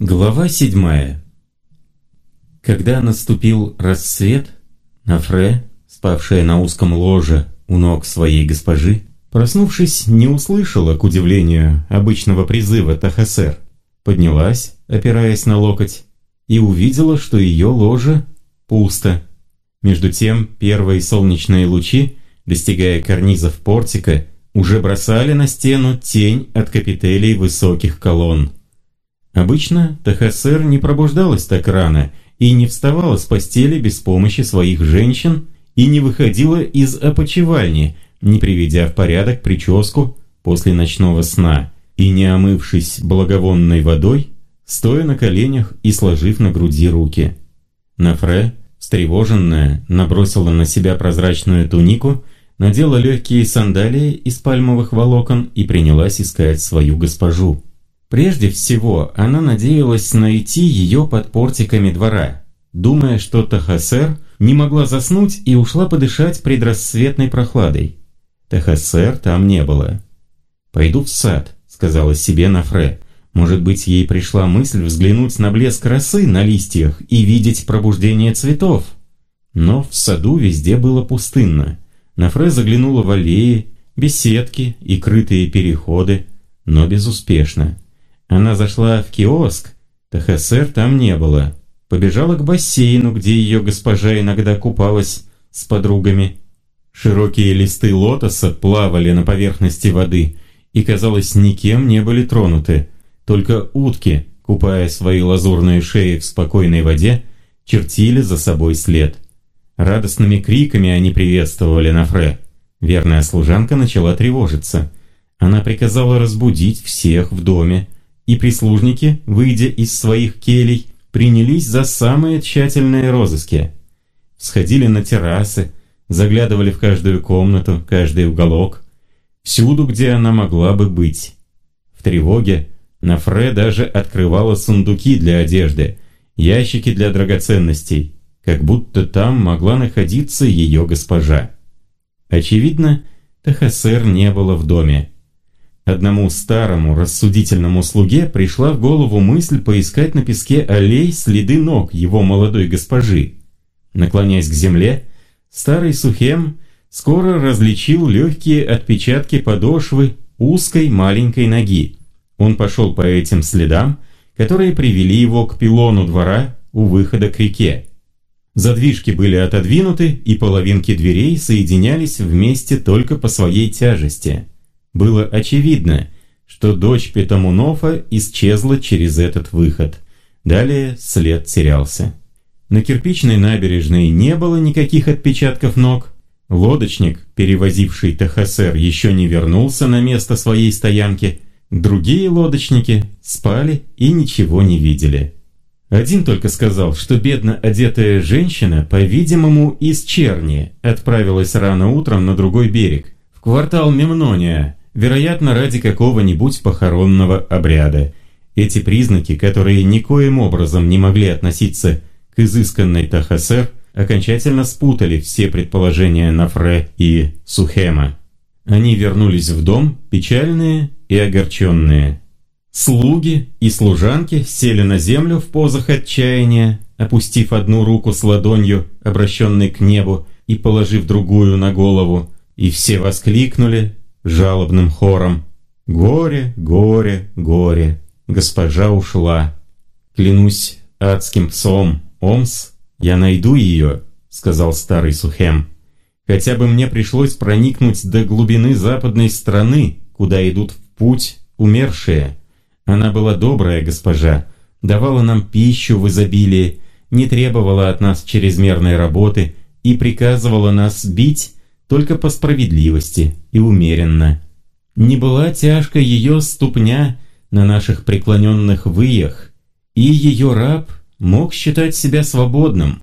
Глава седьмая Когда наступил рассвет, Нафре, спавшая на узком ложе у ног своей госпожи, проснувшись, не услышала, к удивлению, обычного призыва Тахасер. Поднялась, опираясь на локоть, и увидела, что ее ложе пусто. Между тем первые солнечные лучи, достигая карнизов портика, уже бросали на стену тень от капителей высоких колонн. Обычно Тахасер не пробуждалась так рано и не вставала с постели без помощи своих женщин и не выходила из опочивальни, не приведя в порядок прическу после ночного сна и не омывшись благовонной водой, стоя на коленях и сложив на груди руки. Нафре, встревоженная, набросила на себя прозрачную тунику, надела легкие сандалии из пальмовых волокон и принялась искать свою госпожу. Прежде всего, она надеялась найти ее под портиками двора, думая, что Тахасер не могла заснуть и ушла подышать предрассветной прохладой. Тахасер там не было. «Пойду в сад», — сказала себе Нафре. Может быть, ей пришла мысль взглянуть на блеск росы на листьях и видеть пробуждение цветов. Но в саду везде было пустынно. Нафре заглянула в аллеи, беседки и крытые переходы, но безуспешно. Она зашла в киоск, ТХСР там не было. Побежала к бассейну, где ее госпожа иногда купалась с подругами. Широкие листы лотоса плавали на поверхности воды и, казалось, никем не были тронуты. Только утки, купая свои лазурные шеи в спокойной воде, чертили за собой след. Радостными криками они приветствовали Нафре. Верная служанка начала тревожиться. Она приказала разбудить всех в доме, и прислужники, выйдя из своих келей, принялись за самые тщательные розыски. Сходили на террасы, заглядывали в каждую комнату, каждый уголок, всюду, где она могла бы быть. В тревоге Нафре даже открывала сундуки для одежды, ящики для драгоценностей, как будто там могла находиться ее госпожа. Очевидно, Тахасер не было в доме. Одному старому рассудительному слуге пришла в голову мысль поискать на песке аллей следы ног его молодой госпожи. Наклоняясь к земле, старый Сухем скоро различил легкие отпечатки подошвы узкой маленькой ноги. Он пошел по этим следам, которые привели его к пилону двора у выхода к реке. Задвижки были отодвинуты, и половинки дверей соединялись вместе только по своей тяжести – было очевидно, что дочь Петамунофа исчезла через этот выход. Далее след терялся. На кирпичной набережной не было никаких отпечатков ног. Лодочник, перевозивший Тахасер, еще не вернулся на место своей стоянки. Другие лодочники спали и ничего не видели. Один только сказал, что бедно одетая женщина, по-видимому, из Черни, отправилась рано утром на другой берег, в квартал Мемнония, вероятно, ради какого-нибудь похоронного обряда. Эти признаки, которые никоим образом не могли относиться к изысканной Тахасер, окончательно спутали все предположения Нафре и Сухема. Они вернулись в дом, печальные и огорченные. Слуги и служанки сели на землю в позах отчаяния, опустив одну руку с ладонью, обращенной к небу, и положив другую на голову, и все воскликнули жалобным хором. «Горе, горе, горе, госпожа ушла. Клянусь адским псом, Омс, я найду ее», — сказал старый Сухем. «Хотя бы мне пришлось проникнуть до глубины западной страны, куда идут в путь умершие. Она была добрая госпожа, давала нам пищу в изобилии, не требовала от нас чрезмерной работы и приказывала нас бить только по справедливости и умеренно. Не была тяжка ее ступня на наших преклоненных выях, и ее раб мог считать себя свободным.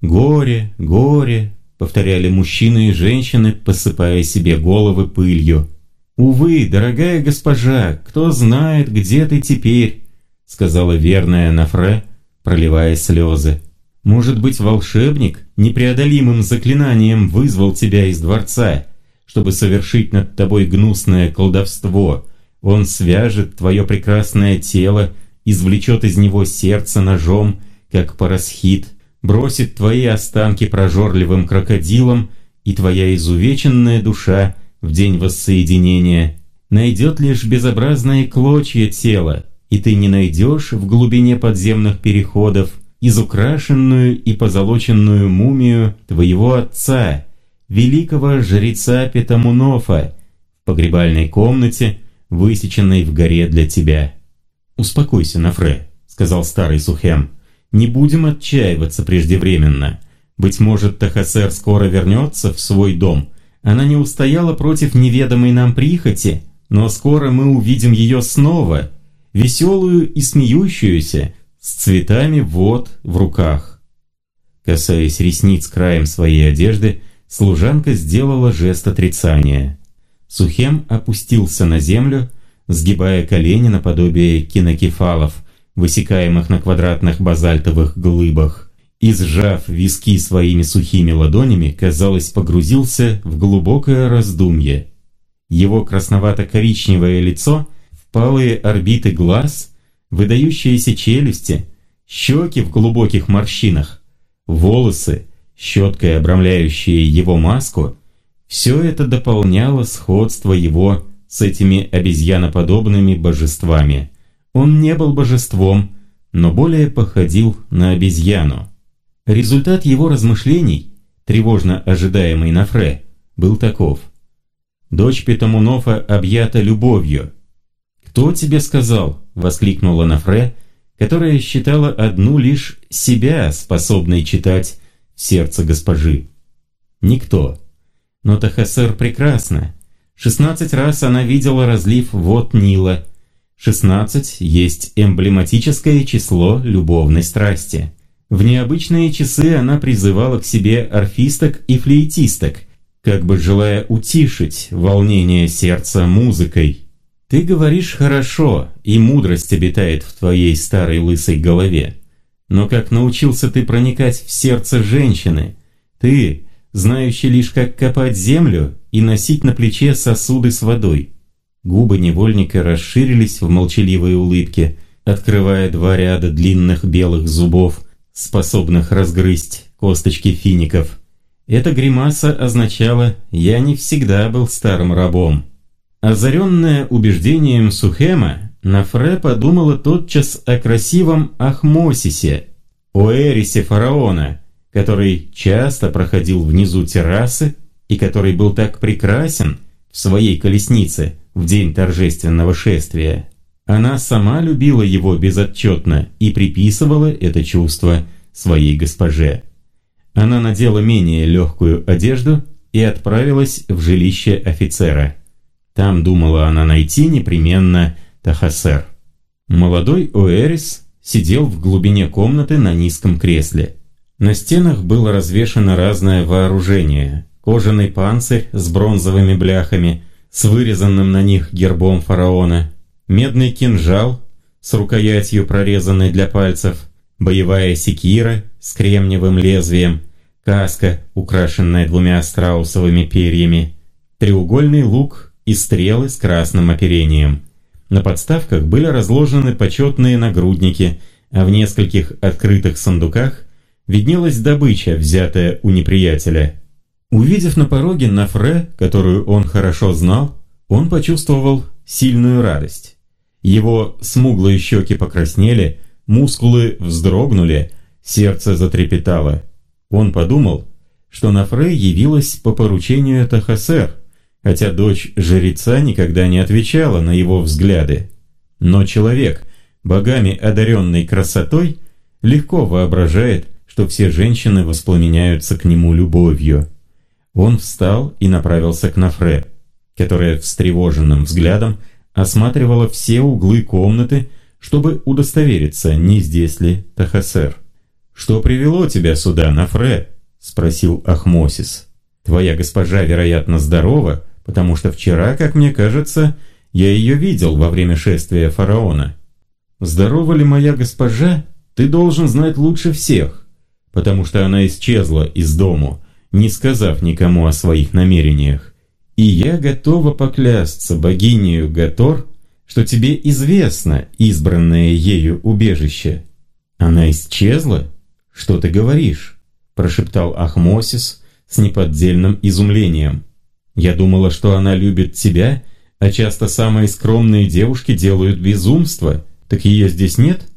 «Горе, горе», — повторяли мужчины и женщины, посыпая себе головы пылью. «Увы, дорогая госпожа, кто знает, где ты теперь», — сказала верная Нафре, проливая слезы. Может быть, волшебник непреодолимым заклинанием вызвал тебя из дворца, чтобы совершить над тобой гнусное колдовство. Он свяжет твое прекрасное тело извлечет из него сердце ножом, как парасхит, бросит твои останки прожорливым крокодилом, и твоя изувеченная душа в день воссоединения найдет лишь безобразные клочья тела, и ты не найдешь в глубине подземных переходов изукрашенную и позолоченную мумию твоего отца, великого жреца Петамунофа, в погребальной комнате, высеченной в горе для тебя. «Успокойся, Нафре», — сказал старый Сухем. «Не будем отчаиваться преждевременно. Быть может, Тахасер скоро вернется в свой дом. Она не устояла против неведомой нам прихоти, но скоро мы увидим ее снова, веселую и смеющуюся, с цветами вот в руках». Касаясь ресниц краем своей одежды, служанка сделала жест отрицания. Сухем опустился на землю, сгибая колени наподобие кинокефалов, высекаемых на квадратных базальтовых глыбах, и, сжав виски своими сухими ладонями, казалось, погрузился в глубокое раздумье. Его красновато-коричневое лицо, впалые орбиты глаз, выдающиеся челюсти, щеки в глубоких морщинах, волосы, щеткой обрамляющие его маску, все это дополняло сходство его с этими обезьяноподобными божествами. Он не был божеством, но более походил на обезьяну. Результат его размышлений, тревожно ожидаемый на Фре, был таков. Дочь Петамунофа объята любовью. «Кто тебе сказал?» – воскликнула Нафре, которая считала одну лишь себя способной читать сердце госпожи. «Никто. Но Тахасер прекрасна. Шестнадцать раз она видела разлив вод Нила. Шестнадцать есть эмблематическое число любовной страсти. В необычные часы она призывала к себе орфисток и флейтисток, как бы желая утишить волнение сердца музыкой. Ты говоришь хорошо, и мудрость обитает в твоей старой лысой голове. Но как научился ты проникать в сердце женщины? Ты, знающий лишь как копать землю и носить на плече сосуды с водой. Губы невольника расширились в молчаливой улыбке, открывая два ряда длинных белых зубов, способных разгрызть косточки фиников. Эта гримаса означала «я не всегда был старым рабом». Озаренная убеждением Сухема, Нафре подумала тотчас о красивом Ахмосисе, о Эрисе фараона, который часто проходил внизу террасы и который был так прекрасен в своей колеснице в день торжественного шествия. Она сама любила его безотчетно и приписывала это чувство своей госпоже. Она надела менее легкую одежду и отправилась в жилище офицера. Там думала она найти непременно Тахасер. Молодой Оэрис сидел в глубине комнаты на низком кресле. На стенах было развешано разное вооружение. Кожаный панцирь с бронзовыми бляхами, с вырезанным на них гербом фараона, медный кинжал с рукоятью прорезанной для пальцев, боевая секира с кремниевым лезвием, каска, украшенная двумя страусовыми перьями, треугольный лук и стрелы с красным оперением. На подставках были разложены почетные нагрудники, а в нескольких открытых сундуках виднелась добыча, взятая у неприятеля. Увидев на пороге Нафре, которую он хорошо знал, он почувствовал сильную радость. Его смуглые щеки покраснели, мускулы вздрогнули, сердце затрепетало. Он подумал, что Нафре явилась по поручению Тахасер, хотя дочь жреца никогда не отвечала на его взгляды. Но человек, богами одаренный красотой, легко воображает, что все женщины воспламеняются к нему любовью. Он встал и направился к Нафре, которая встревоженным взглядом осматривала все углы комнаты, чтобы удостовериться, не здесь ли Тахасер. «Что привело тебя сюда, Нафре?» – спросил Ахмосис. «Твоя госпожа, вероятно, здорова, потому что вчера, как мне кажется, я ее видел во время шествия фараона. Здорова ли моя госпожа, ты должен знать лучше всех, потому что она исчезла из дому, не сказав никому о своих намерениях. И я готова поклясться богинею Гатор, что тебе известно избранное ею убежище. Она исчезла? Что ты говоришь?» прошептал Ахмосис с неподдельным изумлением. «Я думала, что она любит тебя, а часто самые скромные девушки делают безумство. Так ее здесь нет?»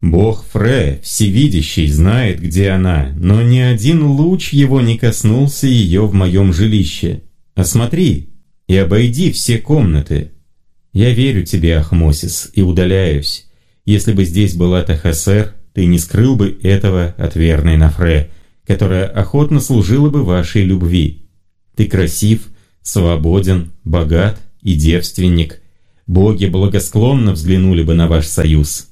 Бог Фре, всевидящий, знает, где она, но ни один луч его не коснулся ее в моем жилище. Осмотри и обойди все комнаты. Я верю тебе, Ахмосис, и удаляюсь. Если бы здесь была Тахасер, ты не скрыл бы этого от верной Нафре, которая охотно служила бы вашей любви. Ты красив, свободен, богат и девственник. Боги благосклонно взглянули бы на ваш союз».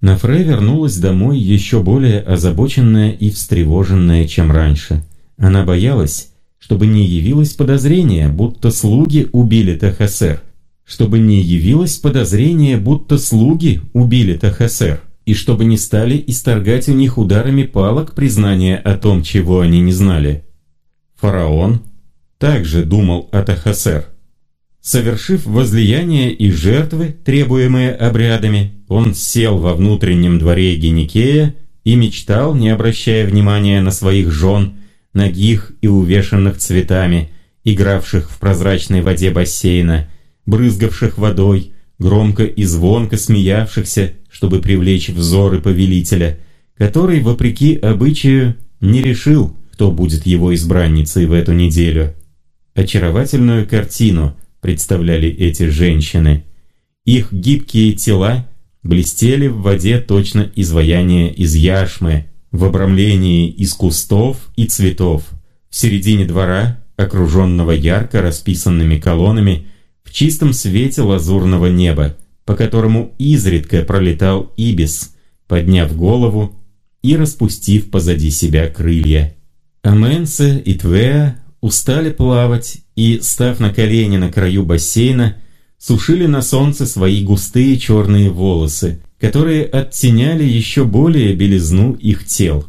Нафре вернулась домой еще более озабоченная и встревоженная, чем раньше. Она боялась, чтобы не явилось подозрение, будто слуги убили Тахасер, чтобы не явилось подозрение, будто слуги убили Тахасер, и чтобы не стали исторгать у них ударами палок признание о том, чего они не знали. Фараон также думал о Тахасер. Совершив возлияние и жертвы, требуемые обрядами, он сел во внутреннем дворе Геникея и мечтал, не обращая внимания на своих жен, ногих и увешанных цветами, игравших в прозрачной воде бассейна, брызгавших водой, громко и звонко смеявшихся, чтобы привлечь взоры повелителя, который, вопреки обычаю, не решил, кто будет его избранницей в эту неделю. Очаровательную картину – представляли эти женщины. Их гибкие тела блестели в воде точно изваяние из яшмы, в обрамлении из кустов и цветов. В середине двора, окруженного ярко расписанными колоннами, в чистом свете лазурного неба, по которому изредка пролетал ибис, подняв голову и распустив позади себя крылья. Аменсе и Твеа устали плавать и, став на колени на краю бассейна, сушили на солнце свои густые черные волосы, которые оттеняли еще более белизну их тел.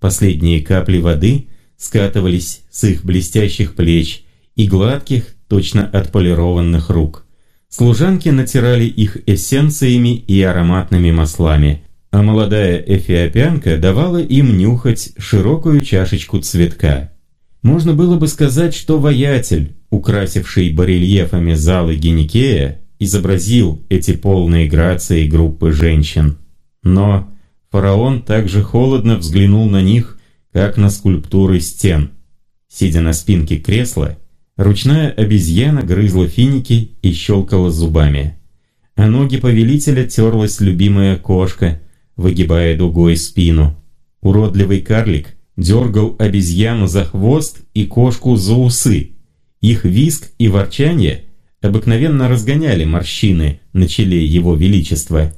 Последние капли воды скатывались с их блестящих плеч и гладких, точно отполированных рук. Служанки натирали их эссенциями и ароматными маслами, а молодая эфиопянка давала им нюхать широкую чашечку цветка. Можно было бы сказать, что воятель, украсивший барельефами залы Геникея, изобразил эти полные грации группы женщин. Но фараон также холодно взглянул на них, как на скульптуры стен. Сидя на спинке кресла, ручная обезьяна грызла финики и щелкала зубами. А ноги повелителя терлась любимая кошка, выгибая дугой спину. Уродливый карлик дергал обезьяну за хвост и кошку за усы. Их виск и ворчание обыкновенно разгоняли морщины на челе его величества.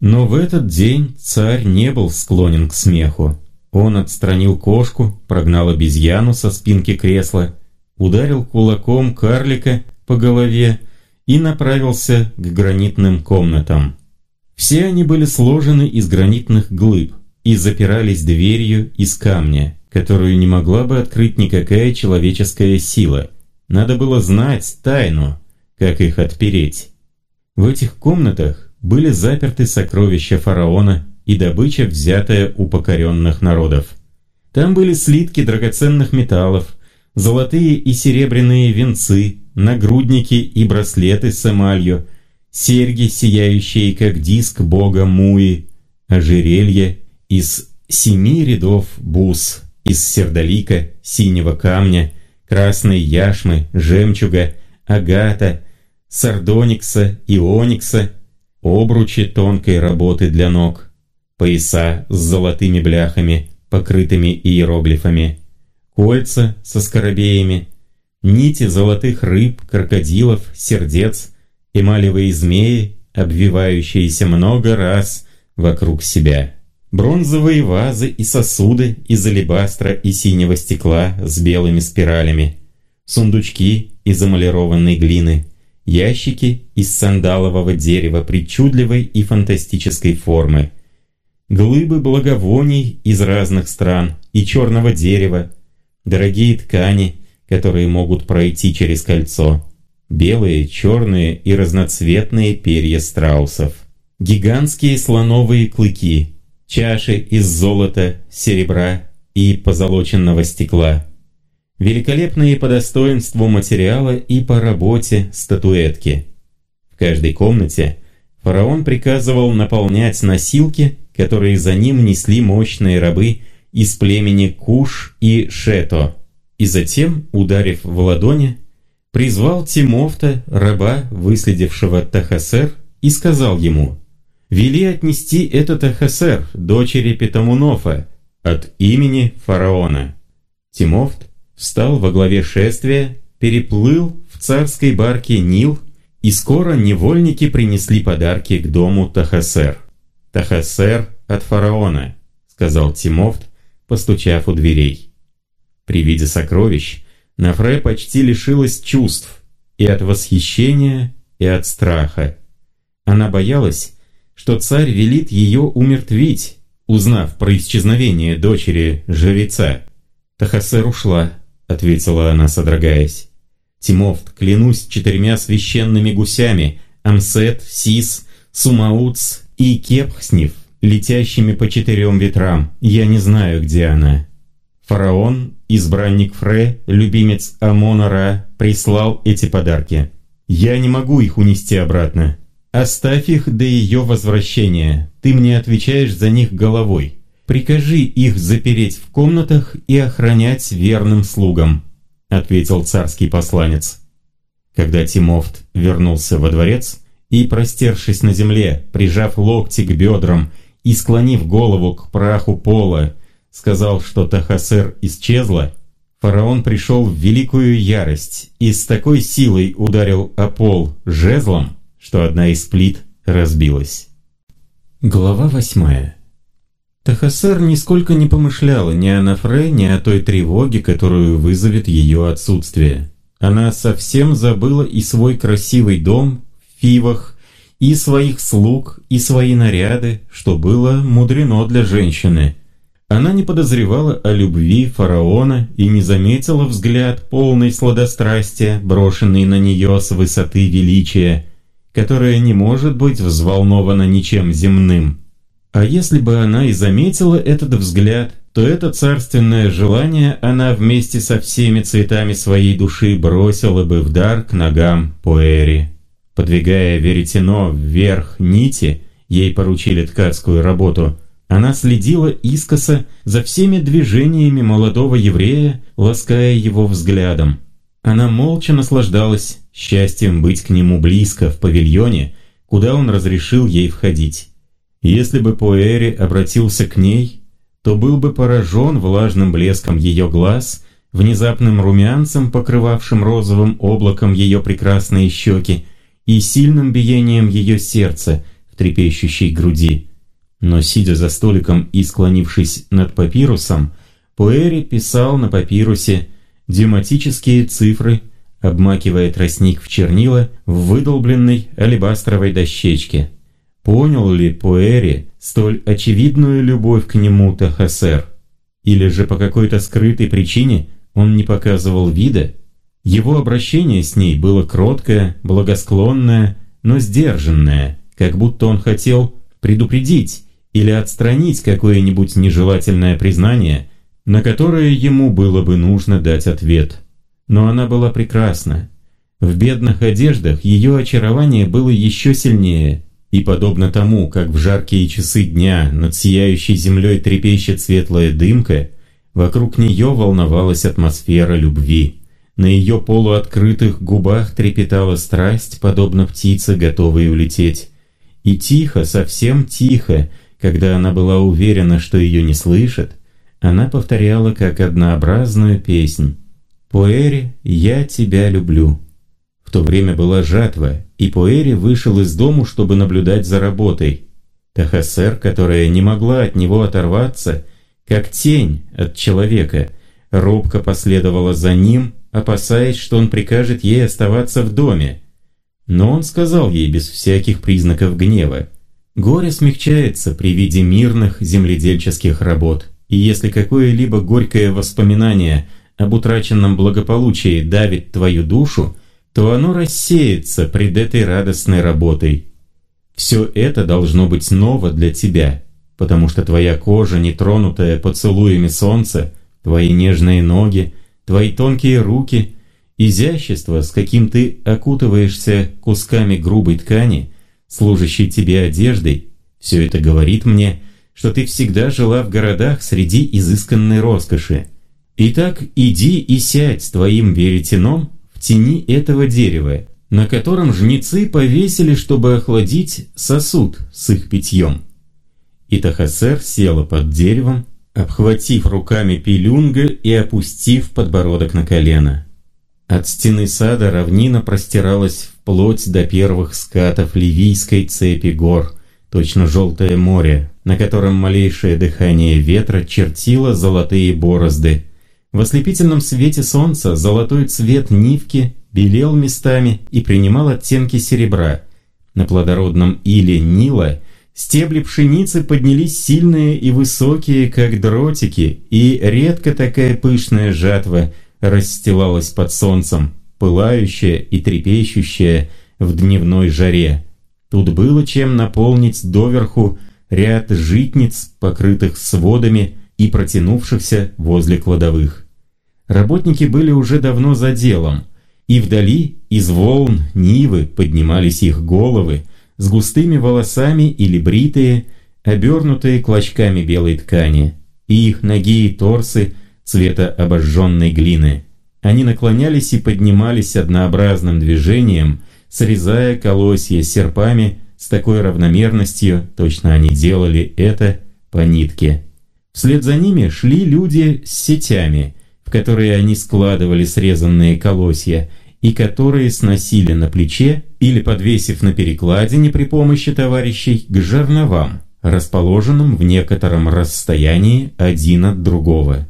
Но в этот день царь не был склонен к смеху. Он отстранил кошку, прогнал обезьяну со спинки кресла, ударил кулаком карлика по голове и направился к гранитным комнатам. Все они были сложены из гранитных глыб, и запирались дверью из камня, которую не могла бы открыть никакая человеческая сила. Надо было знать тайну, как их отпереть. В этих комнатах были заперты сокровища фараона и добыча, взятая у покоренных народов. Там были слитки драгоценных металлов, золотые и серебряные венцы, нагрудники и браслеты с эмалью, серьги, сияющие как диск бога Муи, ожерелье из семи рядов бус, из сердолика, синего камня, красной яшмы, жемчуга, агата, сардоникса и оникса, обручи тонкой работы для ног, пояса с золотыми бляхами, покрытыми иероглифами, кольца со скоробеями, нити золотых рыб, крокодилов, сердец, эмалевые змеи, обвивающиеся много раз вокруг себя бронзовые вазы и сосуды из алебастра и синего стекла с белыми спиралями, сундучки из эмалированной глины, ящики из сандалового дерева причудливой и фантастической формы, глыбы благовоний из разных стран и черного дерева, дорогие ткани, которые могут пройти через кольцо, белые, черные и разноцветные перья страусов, гигантские слоновые клыки, чаши из золота, серебра и позолоченного стекла, великолепные по достоинству материала и по работе статуэтки. В каждой комнате фараон приказывал наполнять носилки, которые за ним несли мощные рабы из племени Куш и Шето, и затем, ударив в ладони, призвал Тимофта, раба, выследившего Тахасер, и сказал ему, «Вели отнести этот Тахасер, дочери Петамунофа, от имени фараона». Тимофт встал во главе шествия, переплыл в царской барке Нил, и скоро невольники принесли подарки к дому Тахасер. «Тахасер от фараона», — сказал Тимофт, постучав у дверей. При виде сокровищ Нафре почти лишилась чувств и от восхищения, и от страха. Она боялась, что царь велит ее умертвить, узнав про исчезновение дочери жреца. «Тахасер ушла», — ответила она, содрогаясь. «Тимофт, клянусь четырьмя священными гусями, Амсет, Сис, Сумауц и Кепхснев, летящими по четырем ветрам, я не знаю, где она». Фараон, избранник Фре, любимец Амона-Ра, прислал эти подарки. Я не могу их унести обратно. Оставь их до ее возвращения. Ты мне отвечаешь за них головой. Прикажи их запереть в комнатах и охранять верным слугам», — ответил царский посланец. Когда Тимофт вернулся во дворец и, простершись на земле, прижав локти к бедрам и склонив голову к праху пола, сказал, что Тахасер исчезла, фараон пришел в великую ярость и с такой силой ударил о пол жезлом, что одна из плит разбилась. Глава восьмая Тахасер нисколько не помышляла ни о Нафре, ни о той тревоге, которую вызовет ее отсутствие. Она совсем забыла и свой красивый дом в Фивах, и своих слуг, и свои наряды, что было мудрено для женщины – она не подозревала о любви фараона и не заметила взгляд полный сладострастия, брошенный на нее с высоты величия, которое не может быть взволновано ничем земным. А если бы она и заметила этот взгляд, то это царственное желание она вместе со всеми цветами своей души бросила бы в дар к ногам Пуэри. Подвигая веретено вверх нити, ей поручили ткацкую работу – она следила искоса за всеми движениями молодого еврея, лаская его взглядом. Она молча наслаждалась счастьем быть к нему близко в павильоне, куда он разрешил ей входить. Если бы Поэри обратился к ней, то был бы поражен влажным блеском ее глаз, внезапным румянцем, покрывавшим розовым облаком ее прекрасные щеки, и сильным биением ее сердца в трепещущей груди. Но сидя за столиком и склонившись над папирусом, Пуэри писал на папирусе дюматические цифры, обмакивая тростник в чернила в выдолбленной алебастровой дощечке. Понял ли Пуэри столь очевидную любовь к нему Тахасер? Или же по какой-то скрытой причине он не показывал вида? Его обращение с ней было кроткое, благосклонное, но сдержанное, как будто он хотел предупредить, или отстранить какое-нибудь нежелательное признание, на которое ему было бы нужно дать ответ. Но она была прекрасна. В бедных одеждах ее очарование было еще сильнее, и подобно тому, как в жаркие часы дня над сияющей землей трепещет светлая дымка, вокруг нее волновалась атмосфера любви. На ее полуоткрытых губах трепетала страсть, подобно птице, готовой улететь. И тихо, совсем тихо, когда она была уверена, что ее не слышат, она повторяла как однообразную песнь «Поэри, я тебя люблю». В то время была жатва, и Поэри вышел из дому, чтобы наблюдать за работой. Тахасер, которая не могла от него оторваться, как тень от человека, робко последовала за ним, опасаясь, что он прикажет ей оставаться в доме. Но он сказал ей без всяких признаков гнева, Горе смягчается при виде мирных земледельческих работ, и если какое-либо горькое воспоминание об утраченном благополучии давит твою душу, то оно рассеется пред этой радостной работой. Все это должно быть ново для тебя, потому что твоя кожа, не тронутая поцелуями солнца, твои нежные ноги, твои тонкие руки, изящество, с каким ты окутываешься кусками грубой ткани, служащей тебе одеждой, все это говорит мне, что ты всегда жила в городах среди изысканной роскоши. Итак, иди и сядь с твоим веретеном в тени этого дерева, на котором жнецы повесили, чтобы охладить сосуд с их питьем. И Тахасер села под деревом, обхватив руками пилюнга и опустив подбородок на колено. От стены сада равнина простиралась вплоть до первых скатов ливийской цепи гор, точно желтое море, на котором малейшее дыхание ветра чертило золотые борозды. В ослепительном свете солнца золотой цвет нивки белел местами и принимал оттенки серебра. На плодородном иле Нила стебли пшеницы поднялись сильные и высокие, как дротики, и редко такая пышная жатва расстилалась под солнцем, пылающая и трепещущая в дневной жаре. Тут было чем наполнить доверху ряд житниц, покрытых сводами и протянувшихся возле кладовых. Работники были уже давно за делом – и вдали из волн Нивы поднимались их головы с густыми волосами или бритые, обернутые клочками белой ткани, и их ноги и торсы цвета обожженной глины. Они наклонялись и поднимались однообразным движением, срезая колосья серпами с такой равномерностью, точно они делали это по нитке. Вслед за ними шли люди с сетями – в которые они складывали срезанные колосья и которые сносили на плече или подвесив на перекладине при помощи товарищей к жерновам, расположенным в некотором расстоянии один от другого.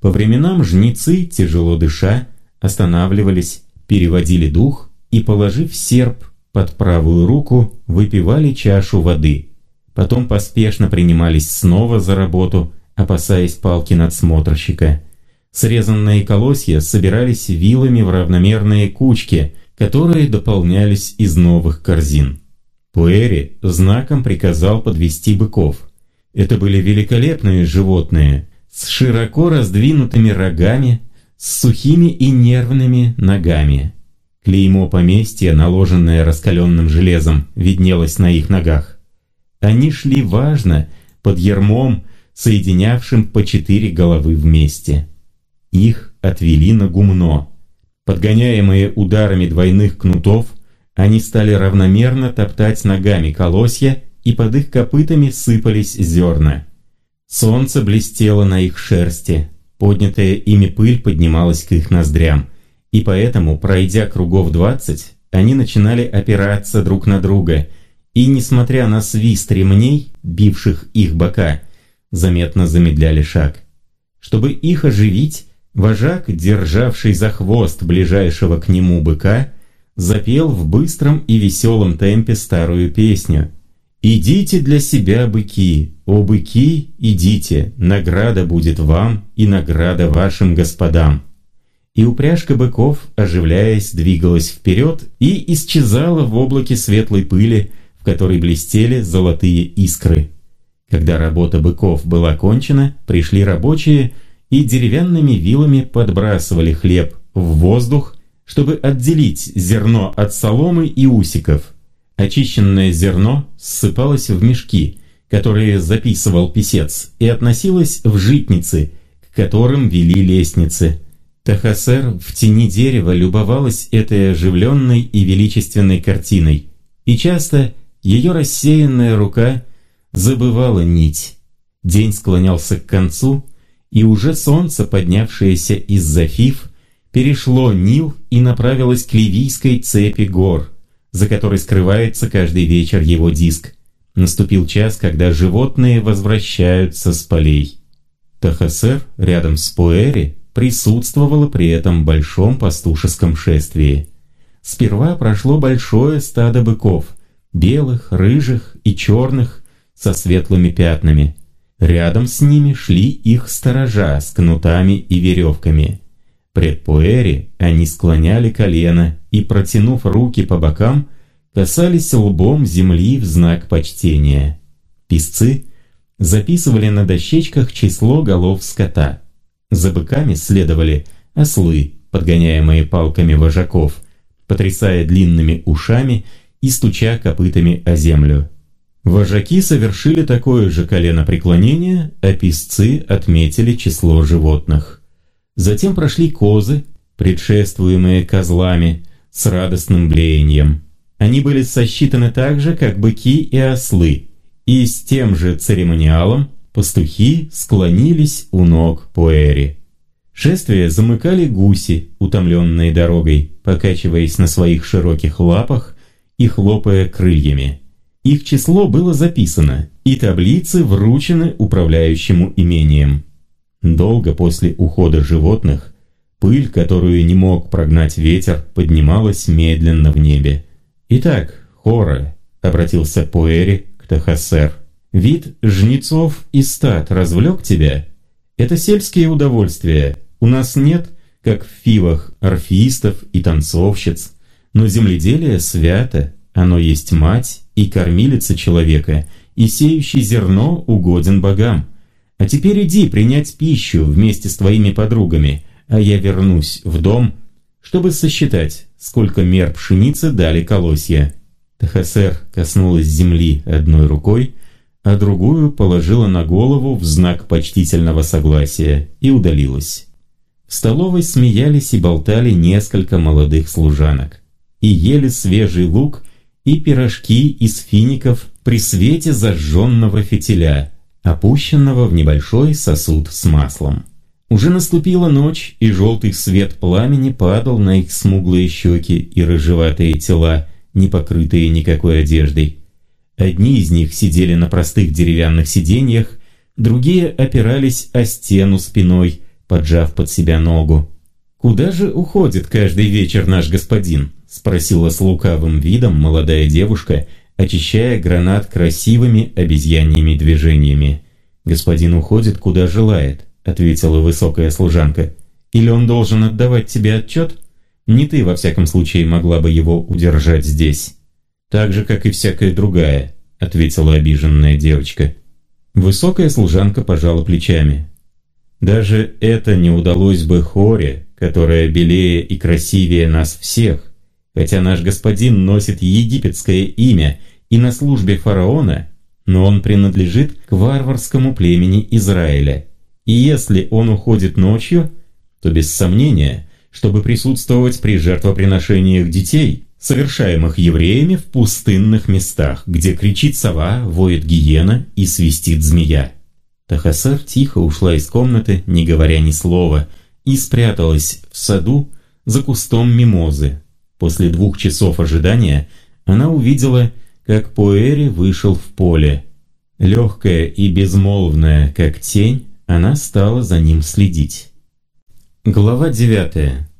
По временам жнецы, тяжело дыша, останавливались, переводили дух и, положив серп под правую руку, выпивали чашу воды. Потом поспешно принимались снова за работу, опасаясь палки надсмотрщика – Срезанные колосья собирались вилами в равномерные кучки, которые дополнялись из новых корзин. Пуэри знаком приказал подвести быков. Это были великолепные животные, с широко раздвинутыми рогами, с сухими и нервными ногами. Клеймо поместья, наложенное раскаленным железом, виднелось на их ногах. Они шли важно, под ермом, соединявшим по четыре головы вместе. Их отвели на гумно. Подгоняемые ударами двойных кнутов, они стали равномерно топтать ногами колосья, и под их копытами сыпались зерна. Солнце блестело на их шерсти, поднятая ими пыль поднималась к их ноздрям, и поэтому, пройдя кругов двадцать, они начинали опираться друг на друга, и, несмотря на свист ремней, бивших их бока, заметно замедляли шаг. Чтобы их оживить, Вожак, державший за хвост ближайшего к нему быка, запел в быстром и веселом темпе старую песню. «Идите для себя, быки, о быки, идите, награда будет вам и награда вашим господам». И упряжка быков, оживляясь, двигалась вперед и исчезала в облаке светлой пыли, в которой блестели золотые искры. Когда работа быков была кончена, пришли рабочие – и деревянными вилами подбрасывали хлеб в воздух, чтобы отделить зерно от соломы и усиков. Очищенное зерно ссыпалось в мешки, которые записывал писец, и относилось в житницы, к которым вели лестницы. Тахасер в тени дерева любовалась этой оживленной и величественной картиной, и часто ее рассеянная рука забывала нить. День склонялся к концу, и уже солнце, поднявшееся из-за Фиф, перешло Нил и направилось к Ливийской цепи гор, за которой скрывается каждый вечер его диск. Наступил час, когда животные возвращаются с полей. Тахасер рядом с Пуэри присутствовала при этом большом пастушеском шествии. Сперва прошло большое стадо быков, белых, рыжих и черных, со светлыми пятнами – Рядом с ними шли их сторожа с кнутами и веревками. Пред Пуэри они склоняли колено и, протянув руки по бокам, касались лбом земли в знак почтения. Песцы записывали на дощечках число голов скота. За быками следовали ослы, подгоняемые палками вожаков, потрясая длинными ушами и стуча копытами о землю. Вожаки совершили такое же коленопреклонение, а песцы отметили число животных. Затем прошли козы, предшествуемые козлами, с радостным блеянием. Они были сосчитаны так же, как быки и ослы, и с тем же церемониалом пастухи склонились у ног Пуэри. Шествие замыкали гуси, утомленные дорогой, покачиваясь на своих широких лапах и хлопая крыльями. Их число было записано, и таблицы вручены управляющему имением. Долго после ухода животных пыль, которую не мог прогнать ветер, поднималась медленно в небе. «Итак, Хора», — обратился Пуэри к Тахасер, — «вид жнецов и стад развлек тебя? Это сельские удовольствия. У нас нет, как в фивах, орфистов и танцовщиц, но земледелие свято, оно есть мать и кормилица человека, и сеющий зерно угоден богам. А теперь иди принять пищу вместе с твоими подругами, а я вернусь в дом, чтобы сосчитать, сколько мер пшеницы дали колосья». Тахасер коснулась земли одной рукой, а другую положила на голову в знак почтительного согласия и удалилась. В столовой смеялись и болтали несколько молодых служанок и ели свежий лук и пирожки из фиников при свете зажженного фитиля, опущенного в небольшой сосуд с маслом. Уже наступила ночь, и желтый свет пламени падал на их смуглые щеки и рыжеватые тела, не покрытые никакой одеждой. Одни из них сидели на простых деревянных сиденьях, другие опирались о стену спиной, поджав под себя ногу. «Куда же уходит каждый вечер наш господин?» – спросила с лукавым видом молодая девушка, очищая гранат красивыми обезьяньими движениями. «Господин уходит, куда желает», – ответила высокая служанка. «Или он должен отдавать тебе отчет? Не ты, во всяком случае, могла бы его удержать здесь». «Так же, как и всякая другая», – ответила обиженная девочка. Высокая служанка пожала плечами. Даже это не удалось бы Хоре, которая белее и красивее нас всех, хотя наш господин носит египетское имя и на службе фараона, но он принадлежит к варварскому племени Израиля. И если он уходит ночью, то без сомнения, чтобы присутствовать при жертвоприношениях детей, совершаемых евреями в пустынных местах, где кричит сова, воет гиена и свистит змея. Тахасар тихо ушла из комнаты, не говоря ни слова, и спряталась в саду за кустом мимозы. После двух часов ожидания она увидела, как Поэри вышел в поле. Легкая и безмолвная, как тень, она стала за ним следить. Глава девятая.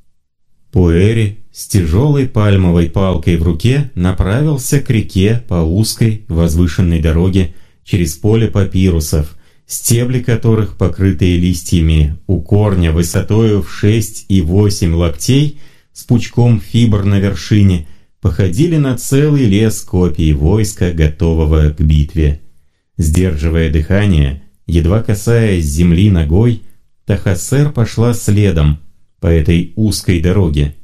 Пуэри с тяжелой пальмовой палкой в руке направился к реке по узкой возвышенной дороге через поле папирусов, стебли которых, покрытые листьями у корня высотою в 6 и 8 локтей, с пучком фибр на вершине, походили на целый лес копий войска, готового к битве. Сдерживая дыхание, едва касаясь земли ногой, Тахасер пошла следом по этой узкой дороге.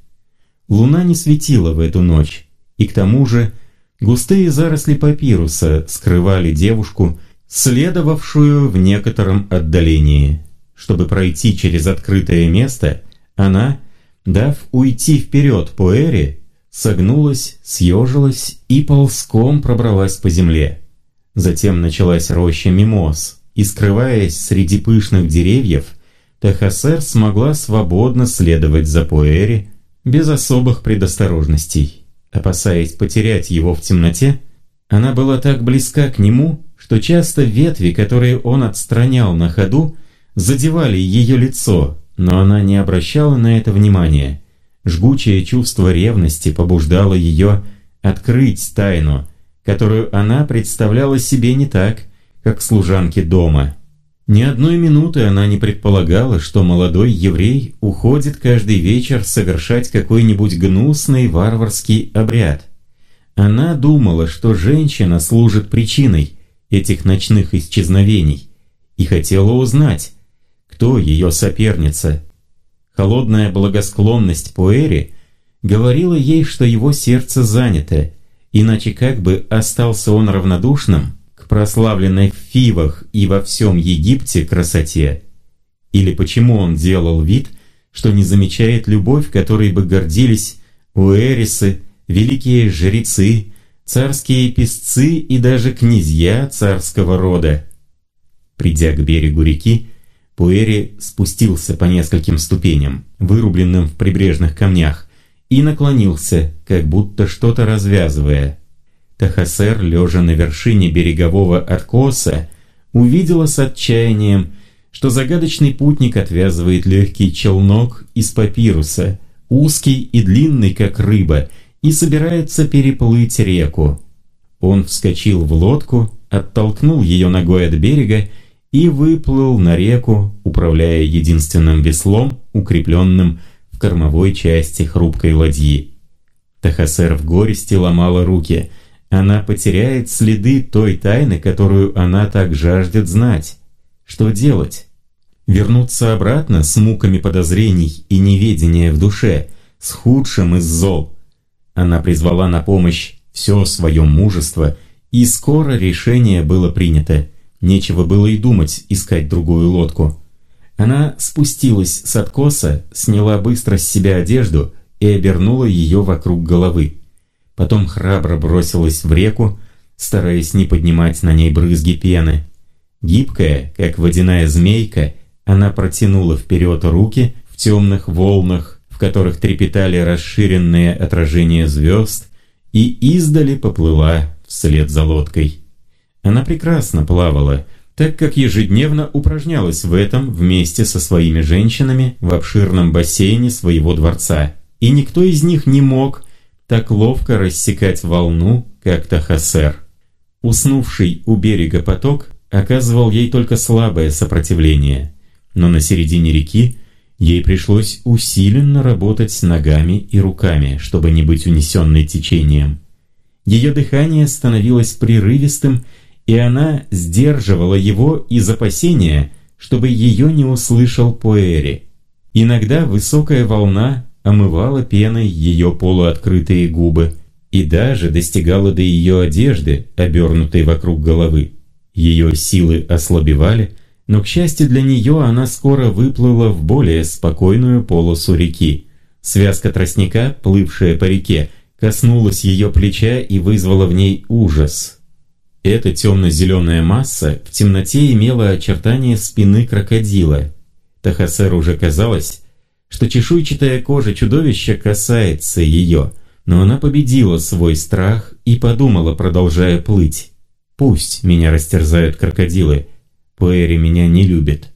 Луна не светила в эту ночь, и к тому же густые заросли папируса скрывали девушку, следовавшую в некотором отдалении. Чтобы пройти через открытое место, она, дав уйти вперед по Эре, согнулась, съежилась и ползком пробралась по земле. Затем началась роща мимоз, и, скрываясь среди пышных деревьев, Тахасер смогла свободно следовать за Поэри без особых предосторожностей. Опасаясь потерять его в темноте, она была так близка к нему, что часто ветви, которые он отстранял на ходу, задевали ее лицо, но она не обращала на это внимания. Жгучее чувство ревности побуждало ее открыть тайну, которую она представляла себе не так, как служанки дома. Ни одной минуты она не предполагала, что молодой еврей уходит каждый вечер совершать какой-нибудь гнусный варварский обряд. Она думала, что женщина служит причиной этих ночных исчезновений и хотела узнать, кто ее соперница. Холодная благосклонность Пуэри говорила ей, что его сердце занято, иначе как бы остался он равнодушным прославленной в Фивах и во всем Египте красоте? Или почему он делал вид, что не замечает любовь, которой бы гордились уэрисы, великие жрецы, царские песцы и даже князья царского рода? Придя к берегу реки, Пуэри спустился по нескольким ступеням, вырубленным в прибрежных камнях, и наклонился, как будто что-то развязывая. Тахасер, лежа на вершине берегового откоса, увидела с отчаянием, что загадочный путник отвязывает легкий челнок из папируса, узкий и длинный, как рыба, и собирается переплыть реку. Он вскочил в лодку, оттолкнул ее ногой от берега и выплыл на реку, управляя единственным веслом, укрепленным в кормовой части хрупкой ладьи. Тахасер в горести ломала руки – она потеряет следы той тайны, которую она так жаждет знать. Что делать? Вернуться обратно с муками подозрений и неведения в душе, с худшим из зол. Она призвала на помощь все свое мужество, и скоро решение было принято. Нечего было и думать искать другую лодку. Она спустилась с откоса, сняла быстро с себя одежду и обернула ее вокруг головы потом храбро бросилась в реку, стараясь не поднимать на ней брызги пены. Гибкая, как водяная змейка, она протянула вперед руки в темных волнах, в которых трепетали расширенные отражения звезд, и издали поплыла вслед за лодкой. Она прекрасно плавала, так как ежедневно упражнялась в этом вместе со своими женщинами в обширном бассейне своего дворца, и никто из них не мог так ловко рассекать волну, как Тахасер. Уснувший у берега поток оказывал ей только слабое сопротивление, но на середине реки ей пришлось усиленно работать ногами и руками, чтобы не быть унесенной течением. Ее дыхание становилось прерывистым, и она сдерживала его из опасения, чтобы ее не услышал Поэри. Иногда высокая волна омывала пеной ее полуоткрытые губы и даже достигала до ее одежды, обернутой вокруг головы. Ее силы ослабевали, но, к счастью для нее, она скоро выплыла в более спокойную полосу реки. Связка тростника, плывшая по реке, коснулась ее плеча и вызвала в ней ужас. Эта темно-зеленая масса в темноте имела очертания спины крокодила. Тахасер уже казалось, что чешуйчатая кожа чудовища касается ее, но она победила свой страх и подумала, продолжая плыть. «Пусть меня растерзают крокодилы, Пуэри меня не любит».